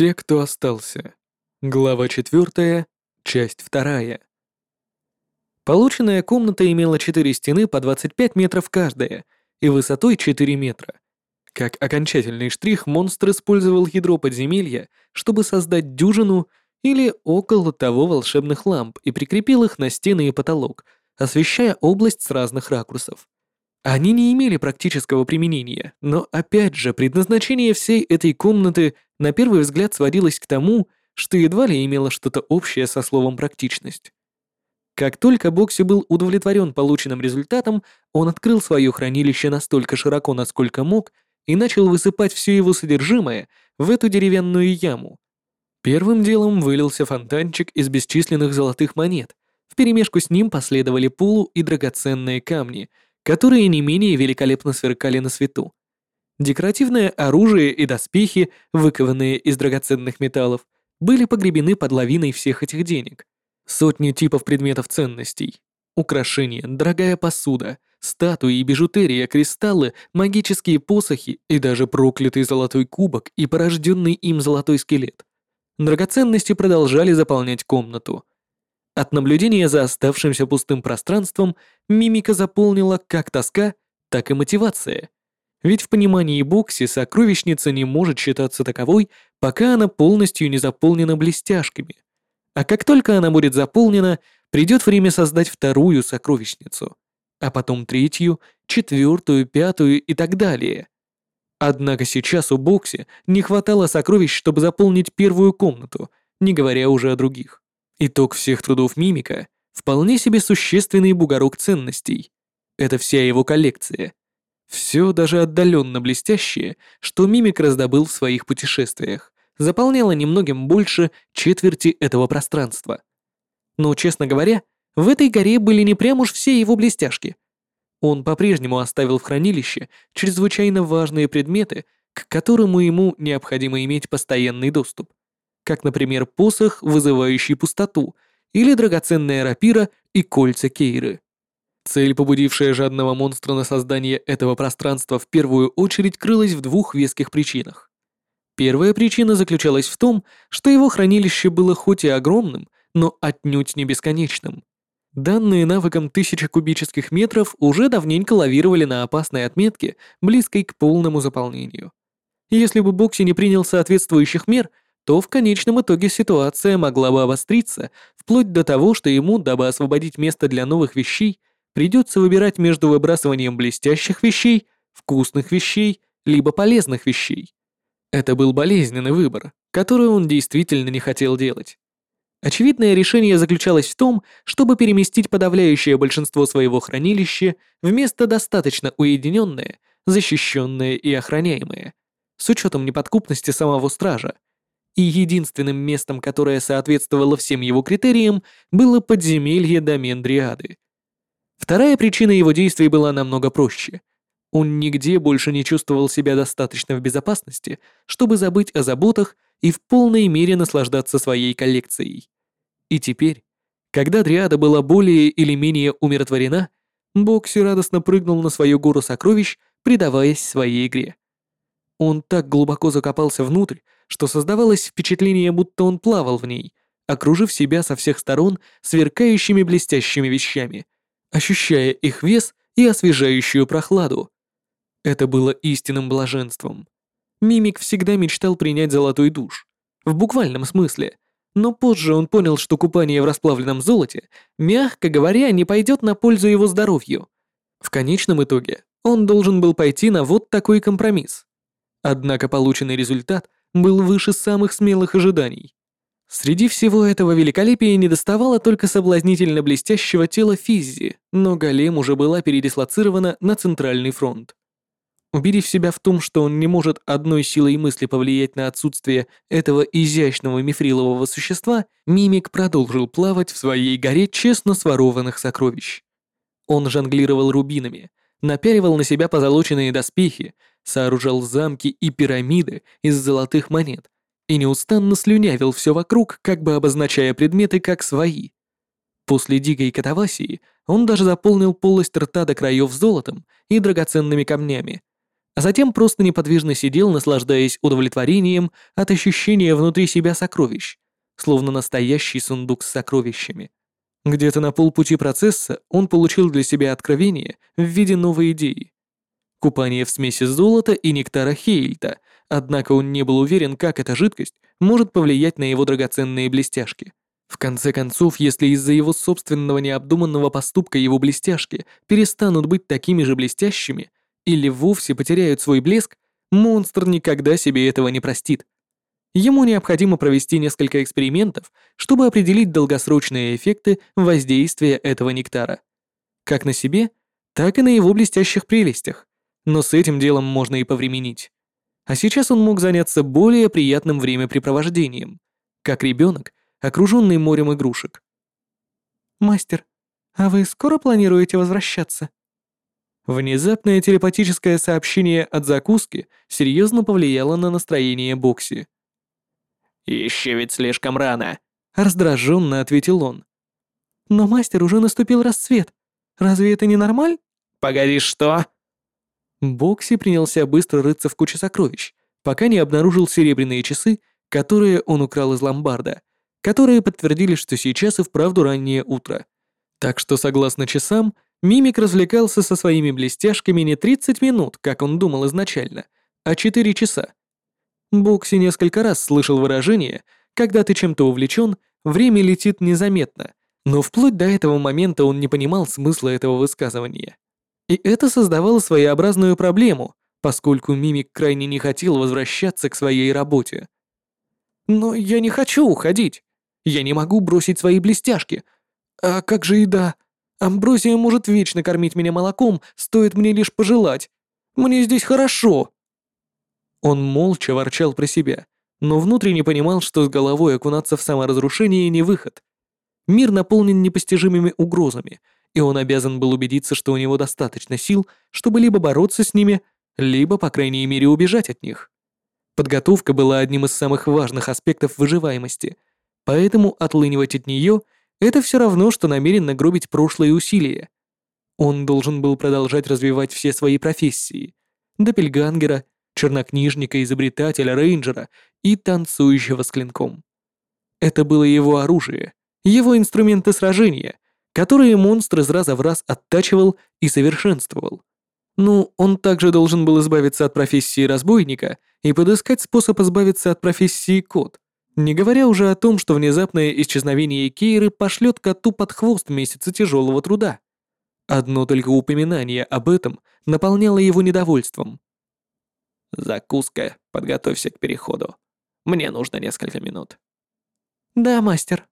Те, кто остался. Глава 4, часть 2. Полученная комната имела 4 стены по 25 метров каждая и высотой 4 метра. Как окончательный штрих, монстр использовал ядро подземелья, чтобы создать дюжину или около того волшебных ламп и прикрепил их на стены и потолок, освещая область с разных ракурсов. Они не имели практического применения, но опять же предназначение всей этой комнаты на первый взгляд сводилось к тому, что едва ли имело что-то общее со словом «практичность». Как только Бокси был удовлетворен полученным результатом, он открыл свое хранилище настолько широко, насколько мог, и начал высыпать все его содержимое в эту деревянную яму. Первым делом вылился фонтанчик из бесчисленных золотых монет. Вперемешку с ним последовали пулу и драгоценные камни, которые не менее великолепно сверкали на свету. Декоративное оружие и доспехи, выкованные из драгоценных металлов, были погребены под лавиной всех этих денег. Сотни типов предметов ценностей. Украшения, дорогая посуда, статуи и бижутерия, кристаллы, магические посохи и даже проклятый золотой кубок и порожденный им золотой скелет. Драгоценности продолжали заполнять комнату. От наблюдения за оставшимся пустым пространством мимика заполнила как тоска, так и мотивация. Ведь в понимании Бокси сокровищница не может считаться таковой, пока она полностью не заполнена блестяшками. А как только она будет заполнена, придет время создать вторую сокровищницу, а потом третью, четвертую, пятую и так далее. Однако сейчас у Бокси не хватало сокровищ, чтобы заполнить первую комнату, не говоря уже о других. Итог всех трудов мимика — вполне себе существенный бугорок ценностей. Это вся его коллекция. Все даже отдаленно блестящее, что мимик раздобыл в своих путешествиях, заполняло немногим больше четверти этого пространства. Но, честно говоря, в этой горе были не прям уж все его блестяшки — он по-прежнему оставил в хранилище чрезвычайно важные предметы, к которым ему необходимо иметь постоянный доступ, как, например, посох, вызывающий пустоту, или драгоценная рапира и кольца Кейры. Цель, побудившая жадного монстра на создание этого пространства, в первую очередь крылась в двух веских причинах. Первая причина заключалась в том, что его хранилище было хоть и огромным, но отнюдь не бесконечным. Данные навыком тысячи кубических метров уже давненько лавировали на опасной отметке, близкой к полному заполнению. Если бы Бокси не принял соответствующих мер, то в конечном итоге ситуация могла бы обостриться, вплоть до того, что ему, дабы освободить место для новых вещей, придется выбирать между выбрасыванием блестящих вещей, вкусных вещей, либо полезных вещей. Это был болезненный выбор, который он действительно не хотел делать. Очевидное решение заключалось в том, чтобы переместить подавляющее большинство своего хранилища в место достаточно уединенное, защищенное и охраняемое, с учетом неподкупности самого стража. И единственным местом, которое соответствовало всем его критериям, было подземелье домен Дриады. Вторая причина его действий была намного проще. Он нигде больше не чувствовал себя достаточно в безопасности, чтобы забыть о заботах и в полной мере наслаждаться своей коллекцией. И теперь, когда Дриада была более или менее умиротворена, Бокси радостно прыгнул на свою гору сокровищ, предаваясь своей игре. Он так глубоко закопался внутрь, что создавалось впечатление, будто он плавал в ней, окружив себя со всех сторон сверкающими блестящими вещами, ощущая их вес и освежающую прохладу. Это было истинным блаженством. Мимик всегда мечтал принять золотой душ. В буквальном смысле. Но позже он понял, что купание в расплавленном золоте, мягко говоря, не пойдет на пользу его здоровью. В конечном итоге он должен был пойти на вот такой компромисс. Однако полученный результат был выше самых смелых ожиданий. Среди всего этого великолепия недоставало только соблазнительно блестящего тела Физзи, но голем уже была передислоцирована на центральный фронт. Убедив себя в том, что он не может одной силой мысли повлиять на отсутствие этого изящного мифрилового существа, Мимик продолжил плавать в своей горе честно сворованных сокровищ. Он жонглировал рубинами, напяливал на себя позолоченные доспехи, сооружал замки и пирамиды из золотых монет и неустанно слюнявил все вокруг, как бы обозначая предметы как свои. После дикой катавасии он даже заполнил полость рта до краев золотом и драгоценными камнями, а затем просто неподвижно сидел, наслаждаясь удовлетворением от ощущения внутри себя сокровищ, словно настоящий сундук с сокровищами. Где-то на полпути процесса он получил для себя откровение в виде новой идеи. Купание в смеси золота и нектара Хейльта, однако он не был уверен, как эта жидкость может повлиять на его драгоценные блестяшки. В конце концов, если из-за его собственного необдуманного поступка его блестяшки перестанут быть такими же блестящими или вовсе потеряют свой блеск, монстр никогда себе этого не простит. Ему необходимо провести несколько экспериментов, чтобы определить долгосрочные эффекты воздействия этого нектара. Как на себе, так и на его блестящих прелестях. Но с этим делом можно и повременить. А сейчас он мог заняться более приятным времяпрепровождением, как ребенок, окруженный морем игрушек. «Мастер, а вы скоро планируете возвращаться?» Внезапное телепатическое сообщение от закуски серьезно повлияло на настроение Бокси. «Еще ведь слишком рано», — раздраженно ответил он. «Но, мастер, уже наступил расцвет. Разве это не нормаль?» «Погоди, что?» Бокси принялся быстро рыться в куче сокровищ, пока не обнаружил серебряные часы, которые он украл из ломбарда, которые подтвердили, что сейчас и вправду раннее утро. Так что, согласно часам, Мимик развлекался со своими блестяшками не 30 минут, как он думал изначально, а 4 часа. Бокси несколько раз слышал выражение «когда ты чем-то увлечен, время летит незаметно», но вплоть до этого момента он не понимал смысла этого высказывания. И это создавало своеобразную проблему, поскольку Мимик крайне не хотел возвращаться к своей работе. «Но я не хочу уходить. Я не могу бросить свои блестяшки. А как же еда? Амброзия может вечно кормить меня молоком, стоит мне лишь пожелать. Мне здесь хорошо». Он молча ворчал про себя, но внутренне понимал, что с головой окунаться в саморазрушение не выход. Мир наполнен непостижимыми угрозами, и он обязан был убедиться, что у него достаточно сил, чтобы либо бороться с ними, либо, по крайней мере, убежать от них. Подготовка была одним из самых важных аспектов выживаемости, поэтому отлынивать от нее — это все равно, что намеренно гробить прошлые усилия. Он должен был продолжать развивать все свои профессии — допельгангера, чернокнижника, изобретателя, рейнджера и танцующего с клинком. Это было его оружие, его инструменты сражения, которые монстр из раза в раз оттачивал и совершенствовал. Ну, он также должен был избавиться от профессии разбойника и подыскать способ избавиться от профессии кот, не говоря уже о том, что внезапное исчезновение Кейры пошлет коту под хвост месяца тяжелого труда. Одно только упоминание об этом наполняло его недовольством. Закуска, подготовься к переходу. Мне нужно несколько минут. Да, мастер.